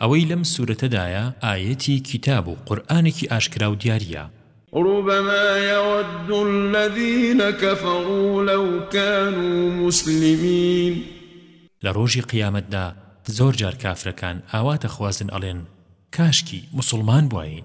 ئەوەی لەم سورەتەدایە ئایەتی کیتاب و قورئانێکی ئاشکرا و دیاریە. ربما یود الذین کفروا لو کانوا مسلمین. لە ڕۆژی قیامەتدا زۆر جار کافرەکان ئاوا دەخوازن ئەڵێن کاشکی موسڵمان بوایین.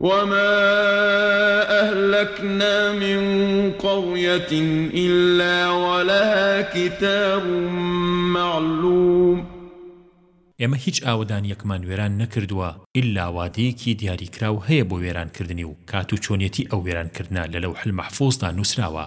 وما اهلکنا من قریة الا ولها کتاب معلوم. ئێمە هیچ ئاوەدانییەکمان وێران نەکردووە ئیلا وادەیەکی دیاریکراو هەیە بۆ وێرانکردنی و کات و چۆنیەتی ئەو وێرانکردنە لە لەوح المحفوظدا نووسراوە.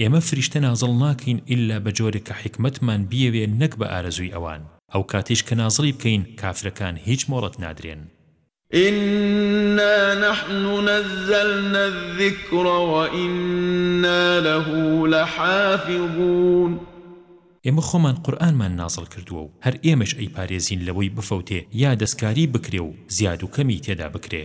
ئێمە فریشتە نازڵ ناکەین ئیلا بە جۆرێک کە حیکمەتمان بیەوێ نەک بە ئارەزووی ئەوان، ئەو کاتەیش کە نازڵی بکەین کافرەکان هیچ مۆڵەت نادرێن. ئینا نەحن نەزەلنا الذیکر و ئینا لەه لەحافیظون. ئێمە خۆمان قورئانمان نازڵ کردووە و هەر ئێمەش ئەیپارێزین لەوەی بفەوتێ یا دەستکاری بکرێ و زیاد و کەمی تێدا بکرێ.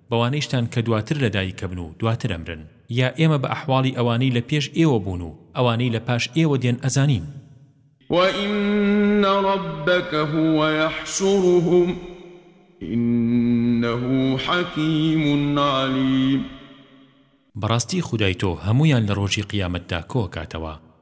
بەوانەیشتان کە دواتر لە دایک ئەبن و دواتر ئەمرن، یا ئێمە بە ئەحواڵی ئەوانەی لە پێش ئێوە بوون و ئەوانەی لە پاش ئێوە دێن ئەزانین. وَإِنَّ رَبَّکَ هُوَ یَحْشُرُهُمْ إِنَّهُ حَکِیمٌ عَلِیم. بەڕاستی خودای تۆ هەموویان لە ڕۆژی قیامەتدا کۆ ئەکاتەوە.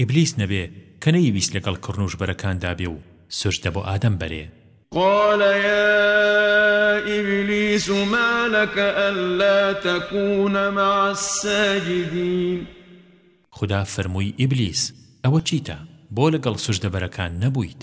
ئیبلیس نەبێ کە نەیویست لەگەڵ کڕنوش بەرەکاندا بێ و سوجدە بۆ ئادەم بەرێ. قال یا ابلیس ما لک الا تکون مع الساجدین. خودا فەرمووی ئیبلیس ئەوە چیتە بۆ لەگەڵ سوجدە بەرەکان نەبوویت؟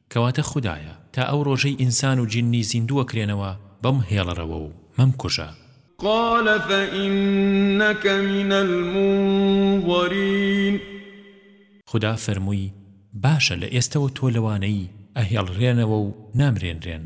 کەواتە خودایە تا ئەو ڕۆژەی ئینسان و جنی زیندووە کرێنەوە بم هێڵەرەوە و مەمکوژە. قال فانک من المنظرین. خودا فەرمووی، باشە لە ئێستەوە تۆ لەوانەی ئەهێڵرێنەوە و نامرێنرێن.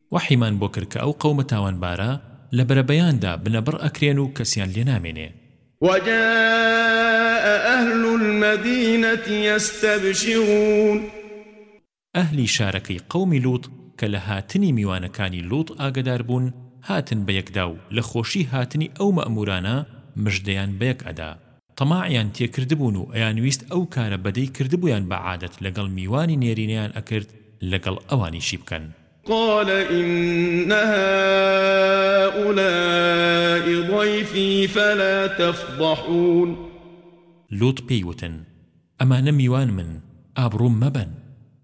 وەحیمان بۆ کرد کە ئەو قەومە تاوانبارە لە بەرەبەیاندا بنەبڕ ئەکرێن و کەسیان لێ نامێنێ. وجاء اهل المدینە یستبشرون. ئەهلی شارەکەی قەومی لوط کە لە هاتنی میوانەکانی لوط ئاگەدار بوون هاتن بە یەکدا و لە خۆشی هاتنی ئەو مەئموورانە مژدەیان بە یەک ئەدا. تەماعیان تێکردبوون و ئەیانویست ئەو کارە بەدەی کردبوویان بە عادەت لەگەڵ میوانی نێرینەیان ئەکرد لەگەڵ ئەوانیشی بکەن. قال ان هؤلاء ضیفی فلا تفضحون. لوط پێی وتن، ئەمانە میوانمن، ئابڕووم مەبەن.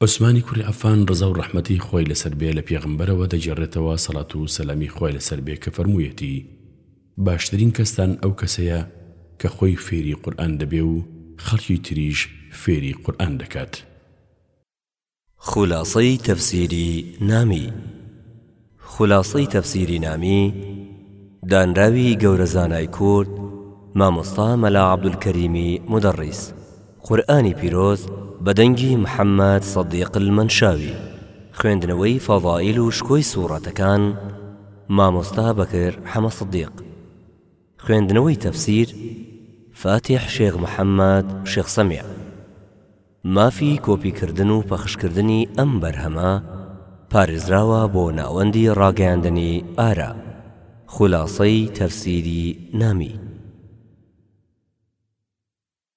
عوسمانی کوڕی عەفان ڕەزا و ڕەحمەتی خوای لەسەر بێ لە پێغەمبەرەوە دەگێڕێتەوە سەڵات و سەلامی خوای لەسەر بێ کە فەرموویەتی، باشترین کەستان ئەو کەسەیە کە خۆی فێری قورئان دەبێ و خەڵکی تریش فێری قورئان دەکات. خولاسەی تەفسیری نامی. خولاسەی تەفسیری نامی، دانراوی گەورە زانای کورد مامۆستا مەلا عەبدولکەریمی مودەڕیس. قورئانی پیرۆز بە دەنگی محەممەد سەدیق المەنشاوی. خوێندنەوەی فەزائیل و شکۆی سوڕەتەکان، مامۆستا بەکر حەمە سدیق. خوێندنەوەی تەفسیر فاتیح شێخ محەممەد شێخ سەمیع. مافی کۆپی کردن و پەخش کردنی ئەم بەرهەمە پارێزراوە بۆ ناوەندی ڕاگەیاندنی ئارا خولاسەی تەفسیری نامی.